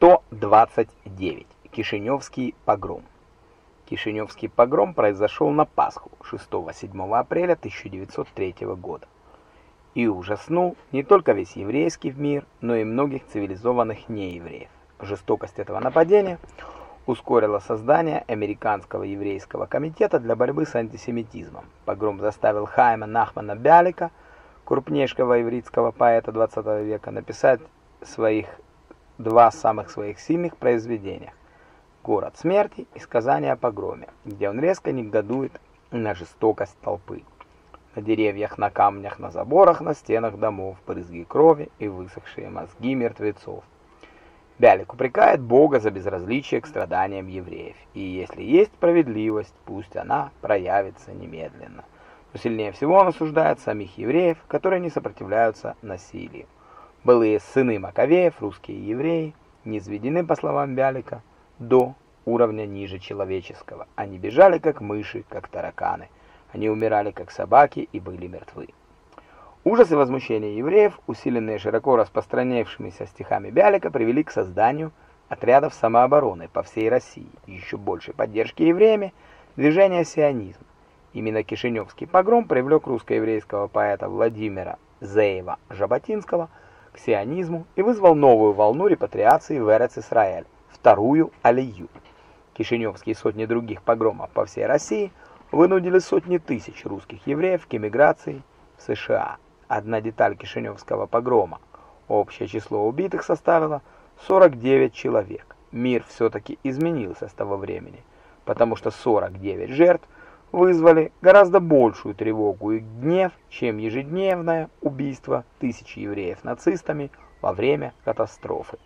129. Кишиневский погром. Кишиневский погром произошел на Пасху 6-7 апреля 1903 года и ужаснул не только весь еврейский мир, но и многих цивилизованных неевреев. Жестокость этого нападения ускорила создание Американского еврейского комитета для борьбы с антисемитизмом. Погром заставил Хайма Нахмана Бялика, крупнейшего еврейского поэта 20 века, написать своих два самых своих сильных произведения «Город смерти» и «Сказание о погроме», где он резко негодует на жестокость толпы. На деревьях, на камнях, на заборах, на стенах домов, брызги крови и высохшие мозги мертвецов. Бялик упрекает Бога за безразличие к страданиям евреев, и если есть справедливость, пусть она проявится немедленно. Но сильнее всего он осуждает самих евреев, которые не сопротивляются насилию. Былые сыны Маковеев, русские евреи, низведены, по словам Бялика, до уровня ниже человеческого. Они бежали, как мыши, как тараканы. Они умирали, как собаки, и были мертвы. Ужас и возмущение евреев, усиленные широко распространявшимися стихами Бялика, привели к созданию отрядов самообороны по всей России. Еще большей поддержки евреями движения сионизм. Именно Кишиневский погром привлек русско-еврейского поэта Владимира Зеева-Жаботинского к сионизму и вызвал новую волну репатриации в Эрец-Исраэль, вторую алию. Кишиневские сотни других погромов по всей России вынудили сотни тысяч русских евреев к эмиграции в США. Одна деталь Кишиневского погрома. Общее число убитых составило 49 человек. Мир все-таки изменился с того времени, потому что 49 жертв – вызвали гораздо большую тревогу и гнев, чем ежедневное убийство тысяч евреев нацистами во время катастрофы.